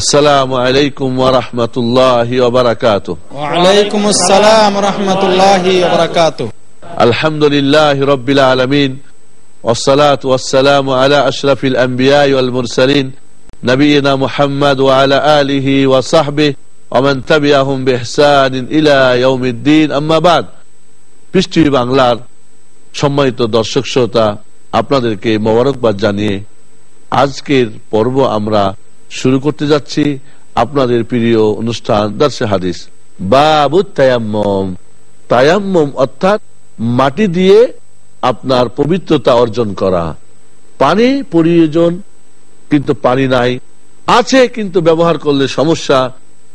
السلام عليكم ورحمة الله وبركاته وعليكم السلام ورحمة الله وبركاته الحمد لله رب العالمين والصلاة والسلام على أشرف الأنبياء والمرسلين نبينا محمد وعلى آله وصحبه ومن تبعهم بإحسان إلى يوم الدين أما بعد পৃষ্টি বাংলার সম্মানিত দর্শক শ্রোতা আপনাদেরকে মোবারকবাদ জানিয়ে আজকের পর্ব আমরা শুরু করতে যাচ্ছি আপনাদের প্রিয় অনুষ্ঠান দর্শে হাদিস। বাবু তায়াম্মম। তায়াম্মম অর্থাৎ মাটি দিয়ে আপনার পবিত্রতা অর্জন করা। পানি প্রয়োজন, কিন্তু পানি নাই। আছে, কিন্তু ব্যবহার করলে সমস্যা।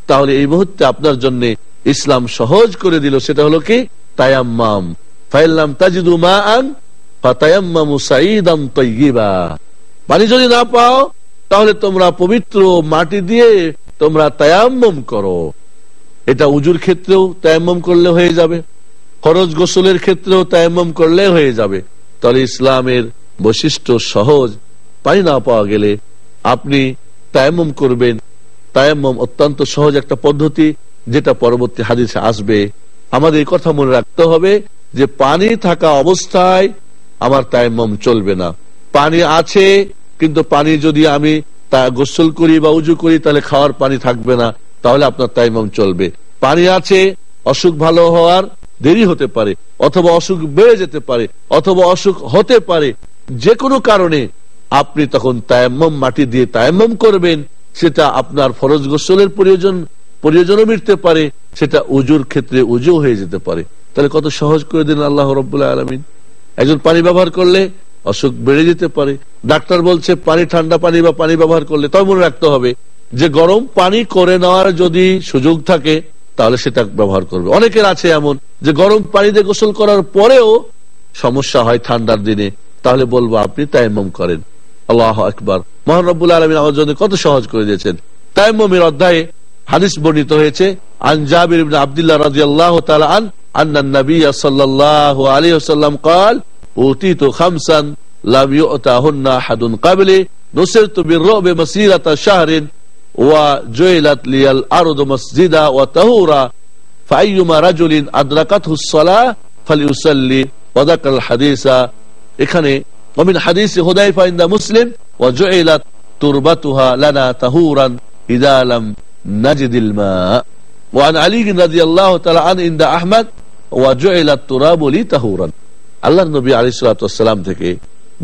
তাহলে এই মুহূর্তে আপনার জন্য ইসলাম সহজ করে দিল। সেটা হলো কি? তায়াম্মাম। ফাইল্লাম তাজিদু মা আন পানি যদি না পাও তাহলে তোমরা পবিত্র মাটি দিয়ে তোমরা তায়াম্মম করো। এটা উজুর ক্ষেত্রেও তায়াম্মম করলে হয়ে যাবে। খরচ গোসলের ক্ষেত্রেও তায়াম্মম করলে হয়ে যাবে। তাহলে ইসলামের বৈশিষ্ট্য সহজ। পানি না পাওয়া গেলে আপনি তায়াম্মম করবেন। তায়াম্মম অত্যন্ত সহজ একটা পদ্ধতি, যেটা পরবর্তী হাদিসে আসবে। আমাদের এই কথা মনে রাখতে হবে যে পানি থাকা অবস্থায় আমার তায়াম্মম চলবে না। পানি আছে কিন্তু পানি যদি আমি তা গোসল করি বা উজু করি, তাহলে খাওয়ার পানি থাকবে না, তাহলে আপনার তাইমাম চলবে। পানি আছে, অসুখ ভালো হওয়ার দেরি হতে পারে, অথবা অসুখ বেড়ে যেতে পারে, অথবা অসুখ হতে পারে যে কোনো কারণে আপনি তখন তায়াম্মম মাটি দিয়ে তায়াম্মম করবেন, সেটা আপনার ফরজ গোসলের প্রয়োজন, প্রয়োজনও মিটতে পারে, সেটা উজুর ক্ষেত্রে উজু হয়ে যেতে পারে। তাহলে কত সহজ করে দিন আল্লাহ রব্বুল্লাহ আলমিন। একজন পানি ব্যবহার করলে অসুখ বেড়ে যেতে পারে। ডাক্তার বলছে, পানি, ঠান্ডা পানি বা পানি ব্যবহার করলে, তবে মনে রাখতে হবে যে গরম পানি করে নেওয়ার যদি সুযোগ থাকে, তাহলে সেটা ব্যবহার করবে। অনেকের আছে এমন যে গরম পানি দিয়ে গোসল করার পরেও সমস্যা হয় ঠান্ডার দিনে। তাহলে বলব, আপনি তাইমম করেন। আল্লাহ আকবার। মহানবুল আলমিন আমার জন্য কত সহজ করে দিয়েছেন। তাইমমের অধ্যায়ে হাদিস বর্ণিত হয়েছে, আন জাবির আব্দুল্লাহ রাজি আল্লাহ আন, আন্না নবী সাল্লাহ আলী সাল্লাম কাল أوتيت خمسا لم يؤتهن أحد قبلي نصرت بالرعب مسيرة شهر وجعلت لي الأرض مسجدا وطهورا فأيما رجل أدركته الصلاة فليصلي وذكر الحديث এখানে ومن حديث حذيفة عند مسلم وجعلت تربتها لنا طهورا إذا لم نجد الماء وعن علي رضي الله تعالى عنه عند أحمد وجعلت تراب لي طهورا আল্লাহ নবী আলিসাল্লাম থেকে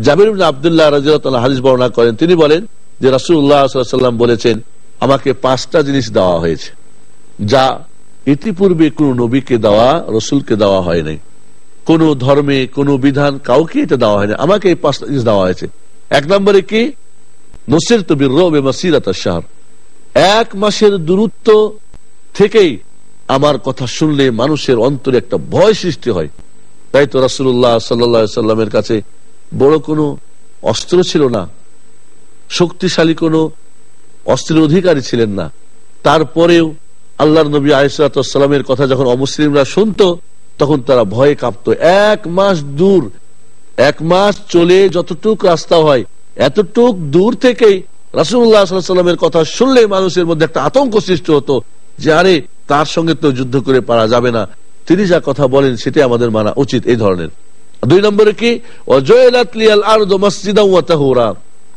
জাবির আবদুল্লাহ রাজিয়াল হাদিস বর্ণনা করেন। তিনি বলেন যে রাসুল্লাহাম বলেছেন, আমাকে পাঁচটা জিনিস দেওয়া হয়েছে, যা ইতিপূর্বে কোন নবীকে দেওয়া, রসুলকে দেওয়া হয় নাই। কোন ধর্মে, কোন বিধান কাউকে এটা দেওয়া হয়নি আমাকে এই পাঁচটা জিনিস দেওয়া হয়েছে। এক নম্বরে কি? নসির তবির রবে এক মাসের দূরত্ব থেকেই আমার কথা শুনলে মানুষের অন্তরে একটা ভয় সৃষ্টি হয়। তাই তো রাসুল্লাহ সাল্লামের কাছে বড় কোনো অস্ত্র ছিল না, শক্তিশালী কোনো অস্ত্রের অধিকারী ছিলেন না। তারপরেও আল্লাহ নবী আলিসাল্লামের কথা যখন অমুসলিমরা শুনত, তখন তারা ভয়ে কাঁপত। এক মাস দূর, এক মাস চলে যতটুক রাস্তা হয়, এতটুক দূর থেকেই রাসুল্লাহ সাল্লামের কথা শুনলে মানুষের মধ্যে একটা আতঙ্ক সৃষ্টি হতো যে, আরে, তার সঙ্গে তো যুদ্ধ করে পারা যাবে না। তিনি যা কথা বলেন সেটাই আমাদের মানা উচিত এই ধরনের। দুই নম্বরে কি?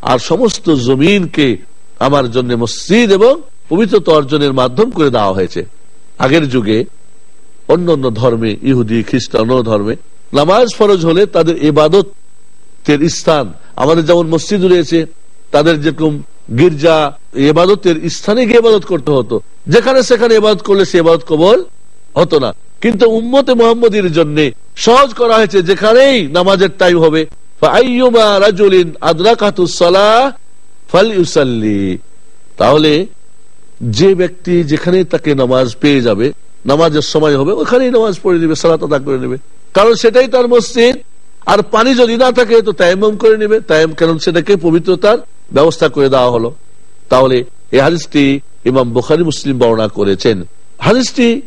আর সমস্ত জমিনকে আমার জন্য মসজিদ এবং পবিত্রতা অর্জনের মাধ্যম করে দেওয়া হয়েছে। আগের যুগে অন্য অন্য ধর্মে, ইহুদি, খ্রিস্টান ধর্মে নামাজ ফরজ হলে তাদের এবাদত স্থান, আমাদের যেমন মসজিদ রয়েছে, তাদের যেরকম গির্জা এবাদতের স্থানে গিয়ে এবাদত করতে হতো। যেখানে সেখানে এবাদত করলে সে এবাদত কবল হতো না। কিন্তু উম্মতে মোহাম্মদের জন্য সহজ করা হয়েছে যেখানেই নামাজের টাইম হবে। তাহলে যে ব্যক্তি যেখানে তাকে নামাজ পেয়ে যাবে, নামাজের সময় হবে, ওখানেই নামাজ পড়ে নেবে, সালাত আদা করে নেবে। কারণ সেটাই তার মসজিদ। আর পানি যদি না থাকে, তো তায়াম করে নেবে। তায়াম কারণ সেটাকে পবিত্রতার ব্যবস্থা করে দেওয়া হলো। তাহলে এই হাদিসটি ইমাম বুখারি মুসলিম বর্ণনা করেছেন। হাদিসটি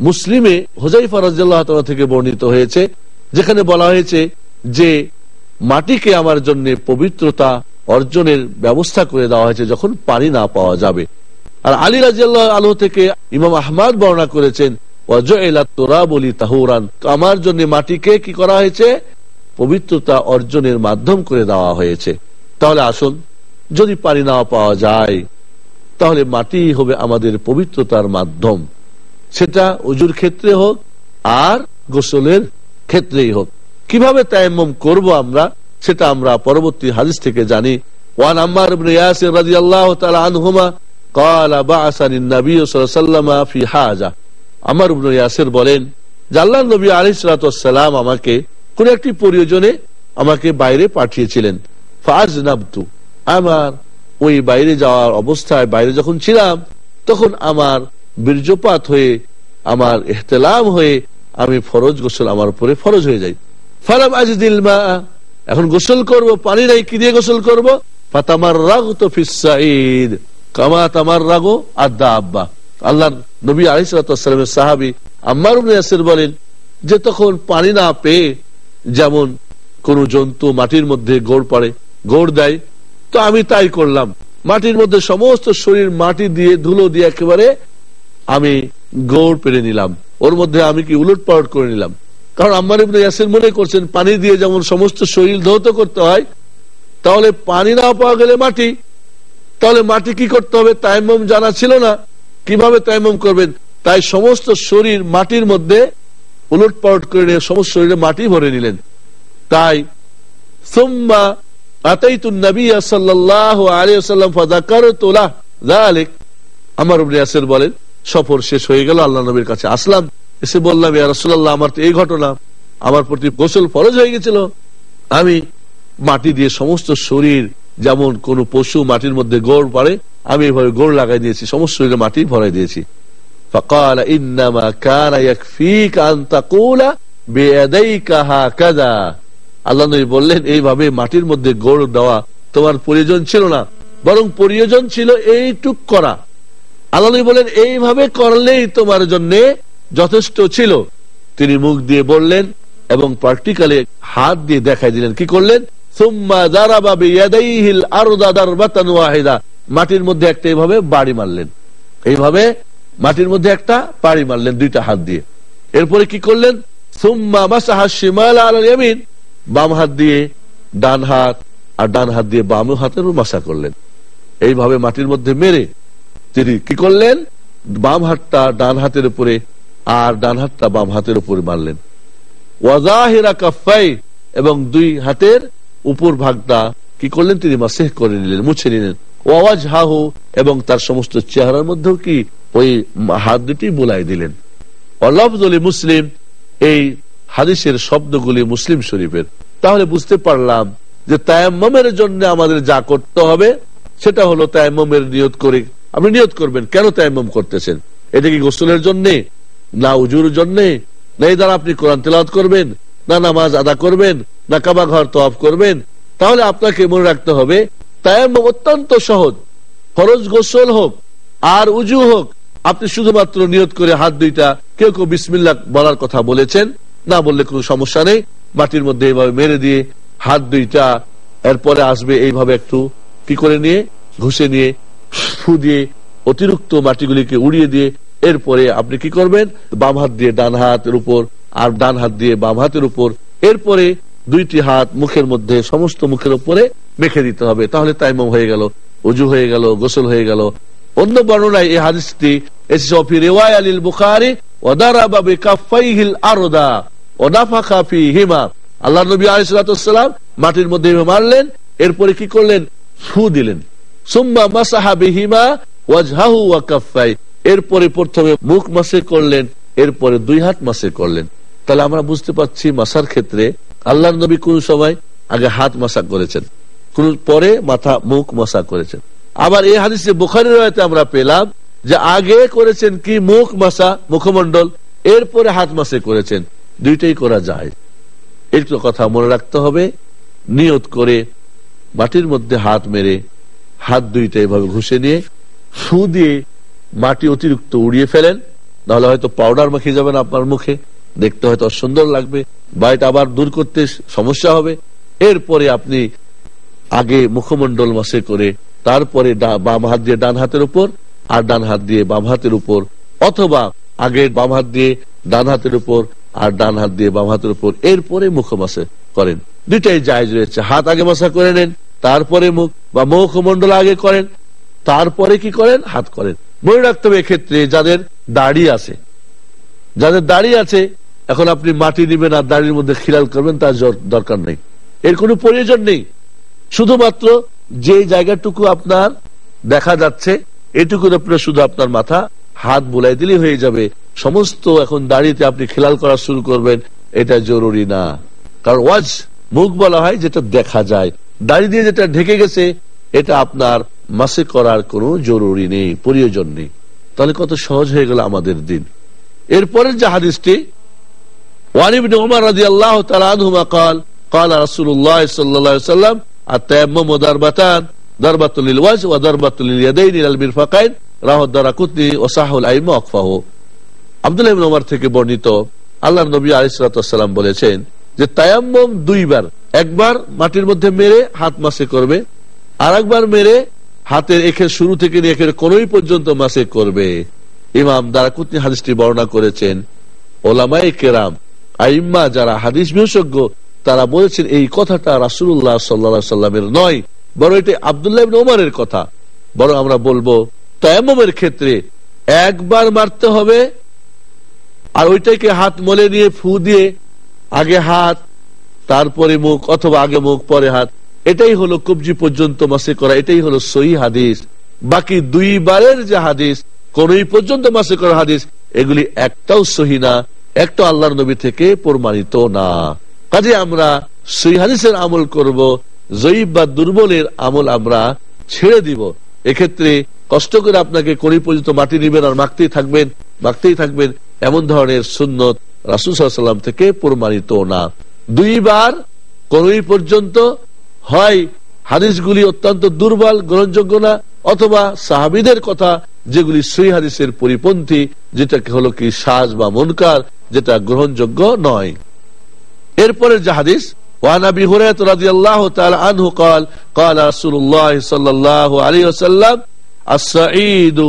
মুসলিমে হোজাইফা রাজ্লাহ থেকে বর্ণিত হয়েছে, যেখানে বলা হয়েছে যে মাটিকে আমার জন্য পবিত্রতা অর্জনের ব্যবস্থা করে দেওয়া হয়েছে যখন পানি না পাওয়া যাবে। আর আলী রাজিয়াল্লাহ আলহ থেকে ইমাম আহমাদ বর্ণনা করেছেন আমার জন্য মাটিকে কি করা হয়েছে? পবিত্রতা অর্জনের মাধ্যম করে দেওয়া হয়েছে। তাহলে আসুন, যদি পানি না পাওয়া যায়, তাহলে মাটি হবে আমাদের পবিত্রতার মাধ্যম। সেটা অজুর ক্ষেত্রে হোক আর গোসলের ক্ষেত্রেই হোক। কীভাবে তায়াম্মম করব আমরা, সেটা আমরা পরবর্তী হাদিস থেকে জানি। ওয়ান আম্মার ইবনে ইয়াসির রাদিয়াল্লাহু তাআলা আনহুমা আমার ইবনে ইয়াসির বলেন, যে আল্লাহর নবী আলাইহিস সালাতু আমাকে কোন একটি প্রয়োজনে আমাকে বাইরে পাঠিয়েছিলেন। ফাজনাবতু আমার ওই বাইরে যাওয়ার অবস্থায় বাইরে যখন ছিলাম, তখন আমার বীর্যপাত হয়ে আমার এহতেলাম হয়ে আমি ফরজ গোসল আমার উপরে ফরজ হয়ে যাই। ফালাম আজিদিল মা, এখন গোসল করব, পানি নাই, কি দিয়ে গোসল করব? ফাতামার রাগ তো ফিসাইদ কামা তামার রাগো আদা আব্বা আল্লাহ নবী আলিসালামের সাহাবি আম্মার ইয়াসির বলেন যে তখন পানি না পেয়ে যেমন কোন জন্তু মাটির মধ্যে গোড় পড়ে, গোড় দেয়, তো আমি তাই করলাম। মাটির মধ্যে সমস্ত শরীর মাটি দিয়ে, ধুলো দিয়ে একেবারে আমি গৌড় পেরে নিলাম। ওর মধ্যে আমি কি উলট পালট করে নিলাম? কারণ আম্মার ইবনে ইয়াসির মনে করছেন, পানি দিয়ে যেমন সমস্ত শরীর ধৌত করতে হয়, তাহলে পানি না পাওয়া গেলে মাটি। তাহলে মাটি কি করতে হবে তাইমম জানা ছিল না। কীভাবে তাইমম করবেন? তাই সমস্ত শরীর মাটির মধ্যে উলট পালট করে নিয়ে সমস্ত শরীরে মাটি ভরে নিলেন। তাই সুম্মা আতাইতুন নবী সাল্লাল্লাহু আলাইহি ওয়াসাল্লাম ফাযাকারতু লাহ। আমার ইবনে ইয়াসির বলেন সফর শেষ হয়ে গেল আল্লাহ নবীর কাছে আসলাম এসে বললাম ইয়া রাসূলুল্লাহ আমার তো এই ঘটনা আমার প্রতি গোসল ফরজ হয়ে গেছিল আমি মাটি দিয়ে সমস্ত শরীর যেমন কোন পশু মাটির মধ্যে গোড় পারে আমি এভাবে গোড় লাগাই দিয়েছি সমস্ত শরীরে মাটি ভরাই দিয়েছি فقال انما كان يكفيك ان تقول بيديك هكذا আল্লাহ নবী বললেন এইভাবে মাটির মধ্যে গোড় দেওয়া তোমার প্রয়োজন ছিল না বরং প্রয়োজন ছিল এইটুক করা আল্লাহ বলেন, এইভাবে করলেই তোমার জন্য যথেষ্ট ছিল। তিনি মুখ দিয়ে বললেন এবং প্র্যাকটিক্যালি হাত দিয়ে দেখাই দিলেন। কি করলেন? মাটির মধ্যে একটা এইভাবে বাড়ি মারলেন। এইভাবে মাটির মধ্যে একটা বাড়ি মারলেন দুইটা হাত দিয়ে। এরপরে কি করলেন? বাম হাত দিয়ে ডান হাত আর ডান হাত দিয়ে বাম হাতের মাসা করলেন। এইভাবে মাটির মধ্যে মেরে তিনি কি করলেন? বাম হাতটা ডান হাতের উপরে আর ডান হাতটা বাম হাতের উপরে মারলেন। এবং দুই হাতের উপর ভাগটা কি করলেন? তিনি মাসেহ করে নিলেন, মুছে নিলেন। ওয়াজ হাহু এবং তার সমস্ত চেহারার মধ্যেও কি ওই হাত দুটি বোলাই দিলেন। অলফজলি মুসলিম এই হাদিসের শব্দগুলি মুসলিম শরীফের। তাহলে বুঝতে পারলাম যে তায়াম্মের জন্য আমাদের যা করতে হবে, সেটা হলো তায়াম্মের নিয়ত করে আপনি নিয়ত করবেন, কেন তায়াম্মম করতেছেন? এটা কি গোসলের জন্য? না উজুর জন্য? না এই দ্বারা আপনি কোরআন তেলাওয়াত করবেন? না নামাজ আদা করবেন? না কাবা ঘর তফ করবেন? তাহলে আপনাকে মনে রাখতে হবে, তায়াম্মম অত্যন্ত সহজ। ফরজ গোসল হোক, আর উজু হোক, আপনি শুধুমাত্র নিয়ত করে হাত দুইটা কেউ কেউ বিসমিল্লা বলার কথা বলেছেন, না বললে কোনো সমস্যা নেই। মাটির মধ্যে এইভাবে মেরে দিয়ে হাত দুইটা, এরপরে আসবে এইভাবে একটু কি করে নিয়ে? ঘুষে নিয়ে ফু দিয়ে অতিরিক্ত মাটিগুলিকে উড়িয়ে দিয়ে এরপরে আপনি কি করবেন? বাম হাত দিয়ে ডান হাতের উপর আর ডান হাত দিয়ে বাম হাতের উপর। এরপরে দুইটি হাত মুখের মধ্যে, সমস্ত মুখের উপরে মেখে দিতে হবে। তাহলে তাইমম হয়ে গেল, উজু হয়ে গেল, গোসল হয়ে গেল। অন্য বর্ণনায় এই হাদিসটি এসেছে, অফি রেওয়ায় আলিল বুখারি ওদারাবা বিকাফাইহিল আরদা ওদাফাখা ফি হিমা আল্লাহ নবী আলাইহিসসালাম মাটির মধ্যে মারলেন, এরপরে কি করলেন? ফু দিলেন। সুম্মা মাসাহা বিহিমা ওয়াজহাহু ওয়া কাফাই এরপরে প্রথমে মুখ মাসে করলেন, এরপরে দুই হাত মাসে করলেন। তাহলে আমরা বুঝতে পারছি মাসার ক্ষেত্রে আল্লাহ নবী কোন সময় আগে হাত মাসা করেছেন, কোন পরে মাথা মুখ মশা করেছেন। আবার এই হাদিসে বুখারি রয়েতে আমরা পেলাম যে আগে করেছেন কি মুখ মাসা মুখমন্ডল এরপরে হাত মাসে করেছেন। দুইটাই করা যায়। একটু কথা মনে রাখতে হবে, নিয়ত করে মাটির মধ্যে হাত মেরে হাত দুইটা এভাবে ঘুষে নিয়ে সু দিয়ে মাটি অতিরিক্ত উড়িয়ে ফেলেন। তাহলে হয়তো পাউডার মাখিয়ে যাবেন আপনার মুখে। দেখতে হয়তো সুন্দর লাগবে। বা এটা আবার দূর করতে সমস্যা হবে। এরপরে আপনি আগে মুখমন্ডল মাসে করে তারপরে বাম হাত দিয়ে ডান হাতের উপর আর ডান হাত দিয়ে বাম হাতের উপর। অথবা আগে বাম হাত দিয়ে ডান হাতের উপর আর ডান হাত দিয়ে বাম হাতের উপর। এরপরে মুখ মাসে করেন। দুইটাই জায়জ রয়েছে। হাত আগে মাসা করে নেন। তারপরে মুখ বা মুখমন্ডল আগে করেন, তারপরে কি করেন? হাত করেন। মনে রাখতে হবে এক্ষেত্রে যাদের দাড়ি আছে। যাদের দাড়ি আছে, এখন আপনি মাটি নিবেন আর দাড়ির মধ্যে খিলাল করবেন, তার দরকার নেই। এর কোনো প্রয়োজন নেই। শুধুমাত্র যে জায়গাটুকু আপনার দেখা যাচ্ছে, এটুকু আপনার শুধু আপনার মাথা, হাত বুলাই দিলেই হয়ে যাবে। সমস্ত এখন দাড়িতে আপনি খেলাল করা শুরু করবেন, এটা জরুরি না। কারণ ওয়াজ মুখ বলা হয় যেটা দেখা যায়। দাড়ি দিয়ে যেটা ঢেকে গেছে এটা আপনার মাসে করার কোনো জরুরি নেই প্রয়োজন নেই তাহলে কত সহজ হয়ে গেল আমাদের দিন এরপরের যে হাদিসটি ওয়ানিবিন উমর রাদিয়াল্লাহু তাআলা আনহুমা قال قال رسول الله صلى الله عليه وسلم التيمم ضربتان ضربة للوجه وضربة لليدين إلى المرفقين রাহ Daraqutni O সাহুল I'm অকফাহ Abdul Omar থেকে বর্ণিত আল্লাহ নবী আলিসাল্লাম বলেছেন যে তায়াম্মম দুইবার একবার মাটির মধ্যে মেরে হাত মাসে করবে আর একবার মেরে হাতের এখের শুরু থেকে নিয়ে কোনই পর্যন্ত মাসে করবে। ইমাম দারাকুতনি হাদিসটি বর্ণনা করেছেন ওলামাই কেরাম, আইম্মা যারা হাদিস বিশেষজ্ঞ, তারা বলেছেন এই কথাটা রাসুল্লাহ সাল্লা সাল্লামের নয়, বরং এটি আবদুল্লাহ ওমারের কথা। বরং আমরা বলব তয়ামের ক্ষেত্রে একবার মারতে হবে, আর ওইটাকে হাত মলে নিয়ে ফু দিয়ে আগে হাত তারপরে মুখ অথবা আগে মুখ, পরে হাত। এটাই হলো কবজি পর্যন্ত মাসে করা, এটাই হলো সহি হাদিস। বাকি দুইবারের যে হাদিস কোন পর্যন্ত মাসে করা হাদিস, এগুলি একটাও সহি না, একটা আল্লাহর নবী থেকে প্রমাণিত না। কাজে আমরা সহি হাদিসের আমল করব, জয়ীব বা দুর্বলের আমল আমরা ছেড়ে দিব। এক্ষেত্রে কষ্ট করে আপনাকে করি পর্যন্ত মাটি নিবেন আর মাখতেই থাকবেন মাখতেই থাকবেন, এমন ধরনের সুন্নত রাসুসাল্লাম থেকে প্রমাণিত না। দুইবার কোন পর্যন্ত হয় হাদিসগুলি অত্যন্ত দুর্বল গ্রহণযোগ্য না অথবা সাহাবিদের কথা যেগুলি সই হাদিসের পরিপন্থী যেটাকে হলো কি সাজ বা মনকার যেটা গ্রহণযোগ্য নয় এরপরের যে হাদিস وعن ابي هريره رضي الله تعالى عنه قال قال رسول الله صلى الله عليه وسلم السعيد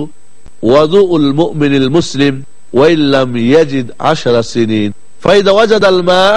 وضوء المؤمن المسلم وإن لم يجد عشر سنين فإذا وجد الماء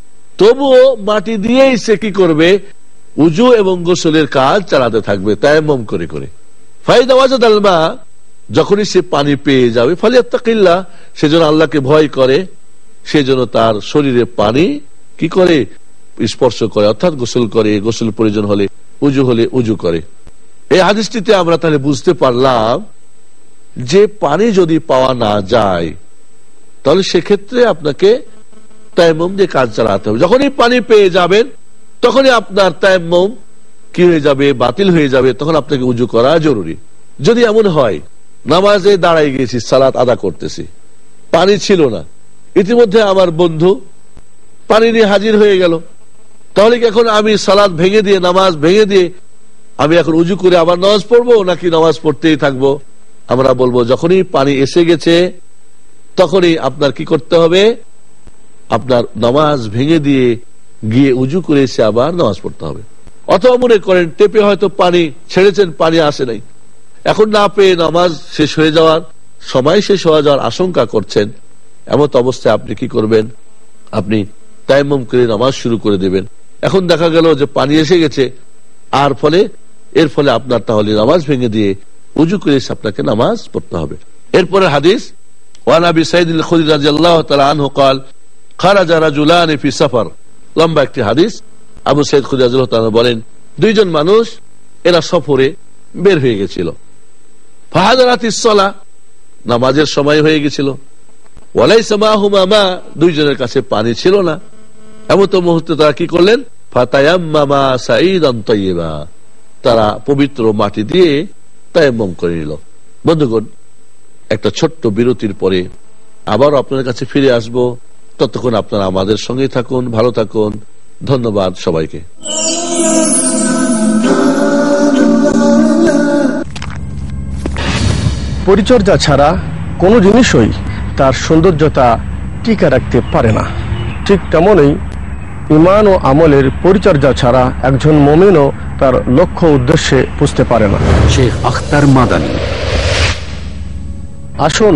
তবুও মাটি দিয়েই সে কি করবে? উজু এবং গোসলের কাজ চালাতে থাকবে, তায়াম্মম করে করে। ফাইদা ওয়াজাদ আলমা যখনই সে পানি পেয়ে যাবে ফলে কিল্লা সেজন্য আল্লাহকে ভয় করে সেজন্য তার শরীরে পানি কি করে? স্পর্শ করে, অর্থাৎ গোসল করে, গোসল প্রয়োজন হলে উজু হলে উজু করে। এই হাদিসটিতে আমরা তাহলে বুঝতে পারলাম যে পানি যদি পাওয়া না যায়, তাহলে সেক্ষেত্রে আপনাকে তাইমম দিয়ে কাজ চালাতে হবে। যখনই পানি পেয়ে যাবেন, তখনই আপনার তাইমম কি হয়ে যাবে, বাতিল হয়ে যাবে, তখন আপনাকে উজু করা জরুরি। যদি এমন হয়, নামাজে দাঁড়াই গেছি, সালাত আদা করতেছি, পানি ছিল না। ইতিমধ্যে আমার বন্ধু পানি নিয়ে হাজির হয়ে গেল। তাহলে কি এখন আমি সালাদ ভেঙে দিয়ে, নামাজ ভেঙে দিয়ে, আমি এখন উজু করে আবার নামাজ পড়ব, নাকি নামাজ পড়তেই থাকব? আমরা বলব, যখনই পানি এসে গেছে, তখনই আপনার কি করতে হবে? আপনার নামাজ ভেঙে দিয়ে গিয়ে উজু করে এসে আবার নামাজ পড়তে হবে। অথবা মনে করেন টেপে হয়তো পানি ছেড়েছেন, পানি আসে নাই। এখন না পেয়ে নামাজ শেষ হয়ে যাওয়ার, সময় শেষ হয়ে যাওয়ার আশঙ্কা করছেন, এমত অবস্থায় আপনি কি করবেন? আপনি তাইমম করে নামাজ শুরু করে দেবেন। এখন দেখা গেল যে পানি এসে গেছে, আর ফলে, এর ফলে আপনার তাহলে নামাজ ভেঙে দিয়ে উজু করে এসে আপনাকে নামাজ পড়তে হবে। এরপরে হাদিস ওয়ানাবি সাইদুল খুদি রাজি আল্লাহ তালা আনহু খারাজা রাজুলান ফি লম্বা একটি হাদিস। আবু সৈয়দ খুজাজুল বলেন, দুইজন মানুষ, এরা সফরে বের হয়ে গেছিল। ফাহাদারাত ইসলা নামাজের সময় হয়ে গেছিল। ওয়ালাই সামাহুমামা দুইজনের কাছে পানি ছিল না। এমন তো মুহূর্তে তারা কি করলেন? ফাতায়াম্মামা সাঈদ আন্তয়েবা তারা পবিত্র মাটি দিয়ে তায়াম্মম করে নিল। বন্ধুগণ, একটা ছোট্ট বিরতির পরে আবার আপনার কাছে ফিরে আসব। ততক্ষণ আপনারা আমাদের সঙ্গে থাকুন ভালো থাকুন। ধন্যবাদ সবাইকে। পরিচর্যা ছাড়া কোনো জিনিসই তার সৌন্দর্যতা টিকে রাখতে পারে না। ঠিক তেমনই ইমান ও আমলের পরিচর্যা ছাড়া একজন মমিনও তার লক্ষ্য উদ্দেশ্যে বুঝতে পারে না। শেখ আখতার মাদানী। আসুন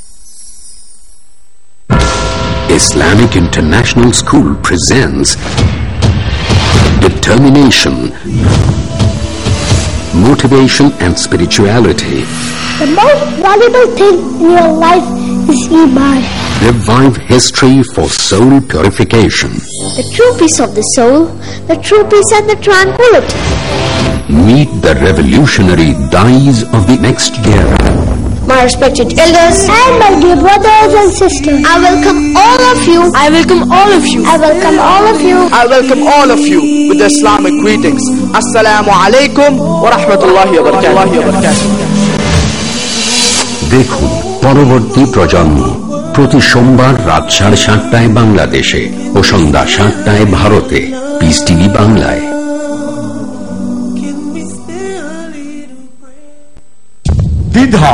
Islamic International School presents Determination, Motivation and Spirituality. The most valuable thing in your life is Iman. Revive history for soul purification. The true peace of the soul, the true peace and the tranquility. Meet the revolutionary dyes of the next era. My respected elders and my dear brothers and sisters, I welcome all of you. I welcome all of you. I welcome all of you. I welcome all of you with the Islamic greetings. Assalamu alaikum wa rahmatullahi wa barakatuh. দেখুন পরবর্তী প্রজন্ম প্রতি সোমবার রাত সাড়ে সাতটায় বাংলাদেশে ও সন্ধ্যা সাতটায় ভারতে পিস টিভি বাংলায় দ্বিধা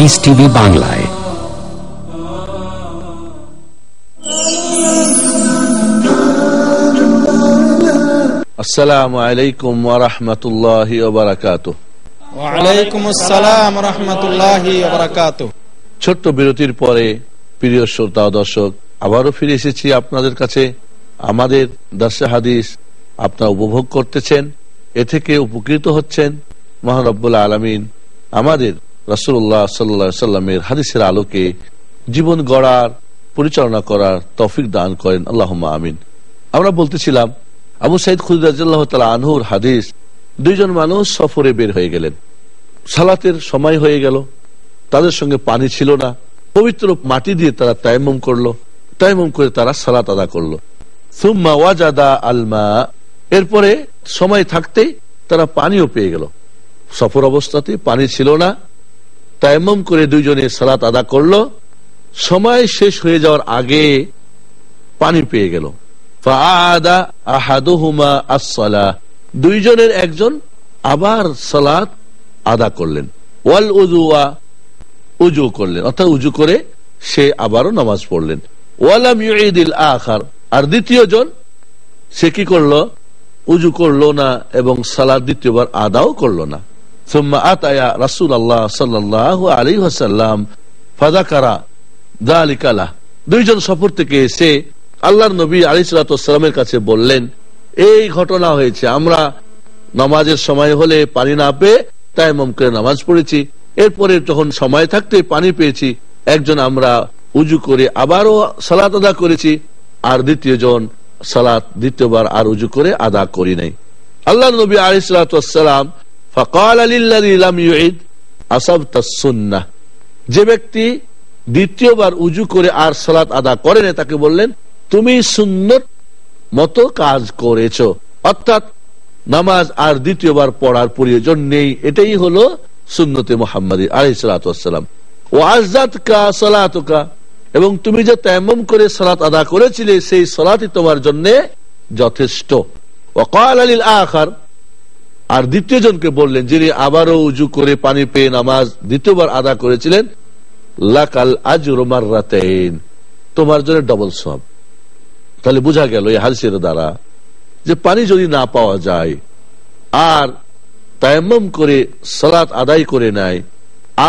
পিস টিভি বাংলায় আসসালামু আলাইকুম ওয়া রাহমাতুল্লাহি ওয়া বারাকাতুহু ওয়ালাইকুম আসসালাম রহমতুল্লাহি বারাকাতু ছোট্ট বিরতির পরে প্রিয় শ্রোতা দর্শক আবারও ফিরে এসেছি আপনাদের কাছে আমাদের দর্শে হাদিস আপনারা উপভোগ করতেছেন এ থেকে উপকৃত হচ্ছেন মহানব্বুল আলমিন আমাদের রাসুল্লাহ সাল্লা সাল্লামের হাদিসের আলোকে জীবন গড়ার, পরিচালনা করার তৌফিক দান করেন। আল্লাহ আমিন। আমরা বলতেছিলাম, আবু সাইদ খুদিরাজ্লাহ আনহুর হাদিস, দুইজন মানুষ সফরে বের হয়ে গেলেন। সালাতের সময় হয়ে গেল। তাদের সঙ্গে পানি ছিল না। পবিত্র মাটি দিয়ে তারা তাইমম করল। তাইমম করে তারা সালাত আদা করল। সুম্মা ওয়াজাদা আলমা। এরপরে সময় থাকতেই তারা পানিও পেয়ে গেল। সফর অবস্থাতে পানি ছিল না। তাইমম করে দুইজনে সালাত আদা করল। সময় শেষ হয়ে যাওয়ার আগে পানি পেয়ে গেল। দুইজনের একজন আবার সালাত আদা করলেন। ওয়াল উজুয়া উজু করলেন। অর্থাৎ উজু করে সে আবারও নামাজ পড়লেন। ওয়ালাম ইউদিল আখার। আর দ্বিতীয় জন, সে কি করল? উজু করল না এবং সালাদ দ্বিতীয়বার আদাও করল না। সুম্মা আতায়া রাসুল আল্লাহ সাল্লাহ আলী হাসাল্লাম ফাদাকারা দালিকালা দুইজন সফর থেকে এসে আল্লাহর নবী আলী সালাতামের কাছে বললেন, এই ঘটনা হয়েছে। আমরা নামাজের সময় হলে পানি না পেয়ে তাই করে নামাজ পড়েছি। এরপরে যখন সময় থাকতে পানি পেয়েছি, একজন আমরা উজু করে আবারও সালাত আদা করেছি, আর দ্বিতীয় জন সালাত দ্বিতীয়বার আর উজু করে আদা করি নাই। আল্লাহ নবী আলিসালাম ফকাল যে ব্যক্তি দ্বিতীয়বার উজু করে আর সালাত আদা করে না তাকে বললেন, তুমি সুন্নত মতো কাজ করেছ। অর্থাৎ নামাজ আর দ্বিতীয়বার পড়ার প্রয়োজন নেই। এটাই হলো সুন্নতে মোহাম্মদ আলহিসাম ও আজাদ কা সালাতকা। এবং তুমি যে তেমন করে সালাত আদা করেছিলে, সেই সালাতই তোমার জন্য যথেষ্ট। ওকাল আলীল আখার। আর দ্বিতীয় জনকে বললেন, যিনি আবারও উজু করে পানি পেয়ে নামাজ দ্বিতীয়বার আদা করেছিলেন, লাকাল আজ রোমার রাতেন তোমার জন্য ডবল সব তাহলে বোঝা গেল এই হাদিসের দ্বারা যে পানি যদি না পাওয়া যায়, আর তায়াম্মম করে সালাত আদায় করে নেয়,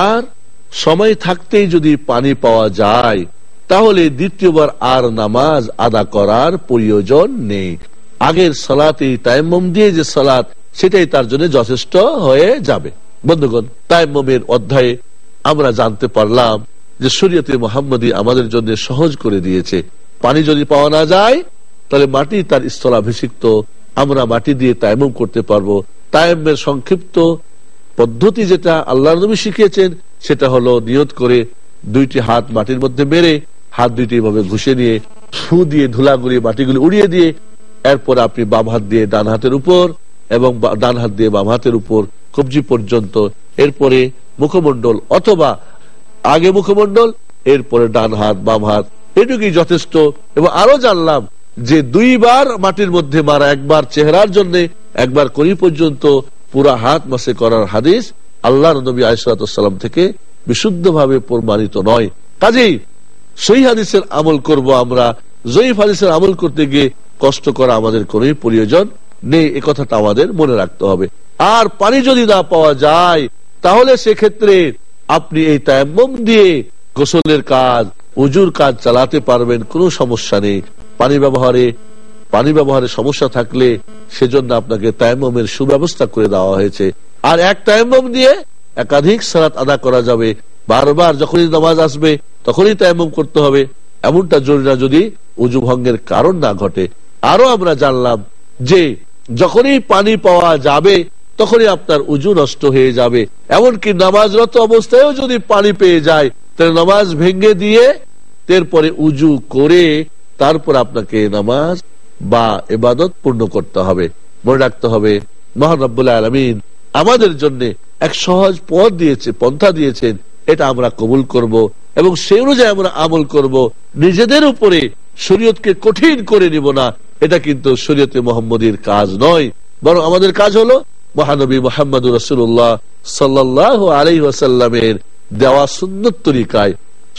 আর সময় থাকতেই যদি পানি পাওয়া যায়, তাহলে দ্বিতীয়বার আর নামাজ আদা করার প্রয়োজন নেই। আগের সালাতে তায়াম্মম দিয়ে যে সালাত সেটাই তার জন্য যথেষ্ট হয়ে যাবে। বন্ধুগণ তায়াম্মমের অধ্যায়ে আমরা জানতে পারলাম যে শরীয়তে মোহাম্মদী আমাদের জন্য সহজ করে দিয়েছে। পানি যদি পাওয়া না যায়, তাহলে মাটি তার স্থলাভিষিক্ত। আমরা মাটি দিয়ে তায়াম্মম করতে পারব। তায়াম্মের সংক্ষিপ্ত পদ্ধতি যেটা আল্লাহ নবী শিখিয়েছেন, সেটা হলো নিয়ত করে দুইটি হাত মাটির মধ্যে মেরে হাত দুইটি ভাবে ঘুষে নিয়ে ফু দিয়ে ধুলাগুলি মাটিগুলি উড়িয়ে দিয়ে, এরপর আপনি বাম হাত দিয়ে ডান হাতের উপর এবং ডান হাত দিয়ে বাম হাতের উপর কবজি পর্যন্ত। এরপরে মুখমণ্ডল অথবা আগে মুখমণ্ডল, এরপরে ডান হাত, বাম হাত। এটুকুই যথেষ্ট। এবং আরও জানলাম যে দুইবার মাটির মধ্যে মারা একবার চেহারার জন্য, একবার করি পর্যন্ত পুরা হাত মাসে করার হাদিস আল্লাহ নবী আইসালাম থেকে বিশুদ্ধভাবে প্রমাণিত নয়। কাজেই সেই হাদিসের আমল করব আমরা। জয়ীফ হাদিসের আমল করতে গিয়ে কষ্ট করা আমাদের কোন প্রয়োজন নেই, এ কথাটা আমাদের মনে রাখতে হবে। আর পানি যদি না পাওয়া যায়, তাহলে সেক্ষেত্রে আপনি এই তায়াম্মম দিয়ে গোসলের কাজ, উজুর কাজ চালাতে পারবেন, কোনো সমস্যা নেই। পানি ব্যবহারে পানি ব্যবহারে সমস্যা থাকলে সেজন্য আপনাকে তায়াম্মমের সুব্যবস্থা করে দেওয়া হয়েছে। আর এক তায়াম্মম দিয়ে একাধিক সালাত আদা করা যাবে। বারবার যখনই নামাজ আসবে, তখনই তায়াম্মম করতে হবে। এমনটা জরুরি যদি উজু ভঙ্গের কারণ না ঘটে। আরও আমরা জানলাম যে যখনই পানি পাওয়া যাবে, তখনই আপনার উজু নষ্ট হয়ে যাবে। এমনকি নামাজরত অবস্থায়ও যদি পানি পেয়ে যায়, তাহলে নামাজ ভেঙ্গে দিয়ে এরপরে উজু করে, তারপর আপনাকে নামাজ বা এবাদত পূর্ণ করতে হবে। মনে রাখতে হবে মহানব্বুল্লাহ আলমিন আমাদের জন্য এক সহজ পথ দিয়েছে, পন্থা দিয়েছেন। এটা আমরা কবুল করব এবং সেই অনুযায়ী আমরা আমল করব। নিজেদের উপরে শরীয়তকে কঠিন করে নিব না। এটা কিন্তু শরীয়তে মোহাম্মদীর কাজ নয়, বরং আমাদের কাজ হলো মহানবী মোহাম্মদ রসুল্লাহ সাল্লাহ আলাই ওয়াসাল্লামের দেওয়া সুন্নত তরিকায়,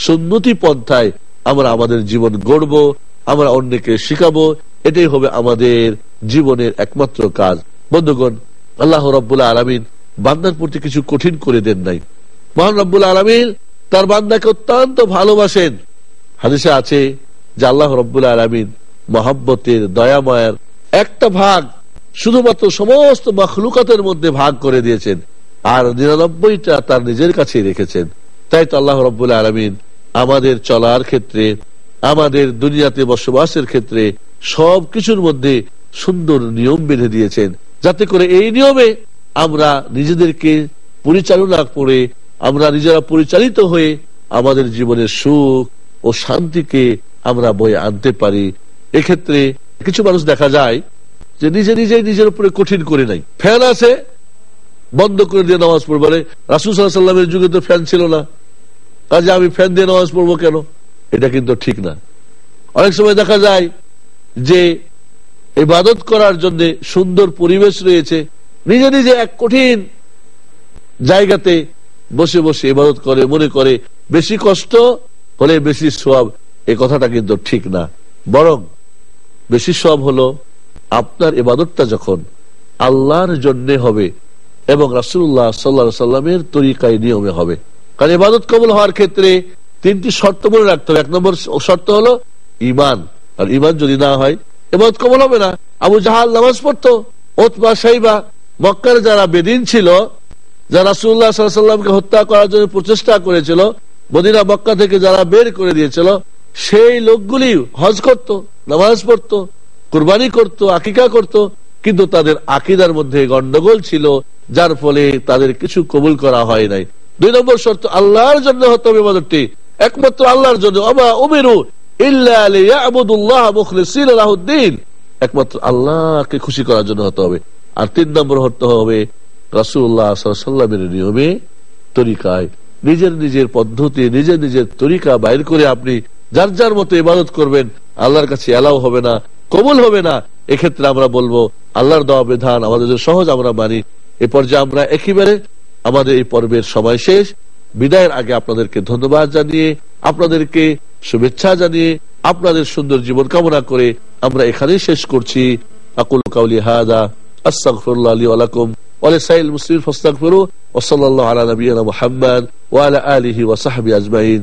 সুন্নতি পন্থায় আমরা আমাদের জীবন গড়ব, আমরা অন্যকে শিখাবো, এটাই হবে আমাদের জীবনের একমাত্র কাজ। বন্ধুগণ, আল্লাহ রব্বুল্লাহ আলমিন বান্দার প্রতি কিছু কঠিন করে দেন নাই। মহান রব্বুল আলমিন তার বান্দাকে অত্যন্ত ভালোবাসেন। হাদিসে আছে যে আল্লাহ রব্বুল আলমিন মহাব্বতের, দয়াময়ের একটা ভাগ শুধুমাত্র সমস্ত মখলুকাতের মধ্যে ভাগ করে দিয়েছেন আর নিরানব্বইটা তার নিজের কাছে রেখেছেন। তাই তো আল্লাহ রব্বুল আলমিন আমাদের চলার ক্ষেত্রে, আমাদের দুনিয়াতে বসবাসের ক্ষেত্রে সব কিছুর মধ্যে সুন্দর নিয়ম বেঁধে দিয়েছেন। যাতে করে এই নিয়মে আমরা নিজেদেরকে পরিচালনা করে, আমরা নিজেরা পরিচালিত হয়ে আমাদের জীবনের সুখ ও শান্তিকে আমরা বয়ে আনতে পারি। এক্ষেত্রে কিছু মানুষ দেখা যায় যে নিজে নিজে নিজের উপরে কঠিন করে নাই ফ্যান আছে, বন্ধ করে দিয়ে নামাজ পড়ব। রাসুল সাল্লামের যুগে তো ফ্যান ছিল না। কাজে আমি ফ্যান দিয়ে নামাজ পড়ব কেন? এটা কিন্তু ঠিক না। অনেক সময় দেখা যায় যে ইবাদত করার জন্য সুন্দর পরিবেশ রয়েছে। নিজে নিজে এক কঠিন জায়গাতে বসে বসে ইবাদত করে, মনে করে। বেশি কষ্ট হলে বেশি সব এই কথাটা কিন্তু ঠিক না। বরং বেশি সব হলো আপনার ইবাদতটা যখন আল্লাহর জন্য হবে এবং রাসুল্লাহ সাল্লা সাল্লামের তরিকায় নিয়মে হবে। কারণ ইবাদত কবল হওয়ার ক্ষেত্রে তিনটি শর্ত মনে রাখতে হবে। এক নম্বর শর্ত হলো ইমান আর ইমান যদি না হয় এবাদত কবল হবে না। আবু জাহাল নামাজ পড়তো ওতবা সাইবা, মক্কার যারা বেদিন ছিল, যারা রাসুল্লাহ সাল্লামকে হত্যা করার জন্য প্রচেষ্টা করেছিল, মদিনা, মক্কা থেকে যারা বের করে দিয়েছিল সেই লোকগুলি হজ করত, নামাজ পড়তো, কুরবানি করত, আকিকা করত, কিন্তু তাদের আকিদার মধ্যে গন্ডগোল ছিল, যার ফলে তাদের কিছু কবুল করা হয় নাই। দুই নম্বর শর্ত, আল্লাহর জন্য হতে হবে ইবাদতটি। একমাত্র আল্লাহর জন্য অবা উমেরু একমাত্র আল্লাহকে খুশি করার জন্য হতে হবে। আর তিন নম্বর হতে হবে রাসুল্লাহামের নিয়মে তরিকায়, নিজের নিজের পদ্ধতি, নিজের নিজের তরিকা বাইর করে আপনি যার যার মতো ইবাদত করবেন, আল্লাহর কাছে এলাও হবে না, কবুল হবে না। এক্ষেত্রে আমরা বলব, আল্লাহর দেওয়া বিধান আমাদের সহজ, আমরা মানি। এ পর্যায়ে আমরা একেবারে আমাদের এই পর্বের সময় শেষ। বিদায়ের আগে আপনাদেরকে ধন্যবাদ জানিয়ে, আপনাদেরকে শুভেচ্ছা জানিয়ে, আপনাদের সুন্দর জীবন কামনা করে আমরা এখানেই শেষ করছি। আকুল কাউলি হাদা, আস্তাগফিরুল্লাহ লি ওয়া লাকুম, ওয়া লিসাইল আলা নাবিয়িনা মুহাম্মদ, ওয়া আলা আলিহি ওয়া আজমাইন।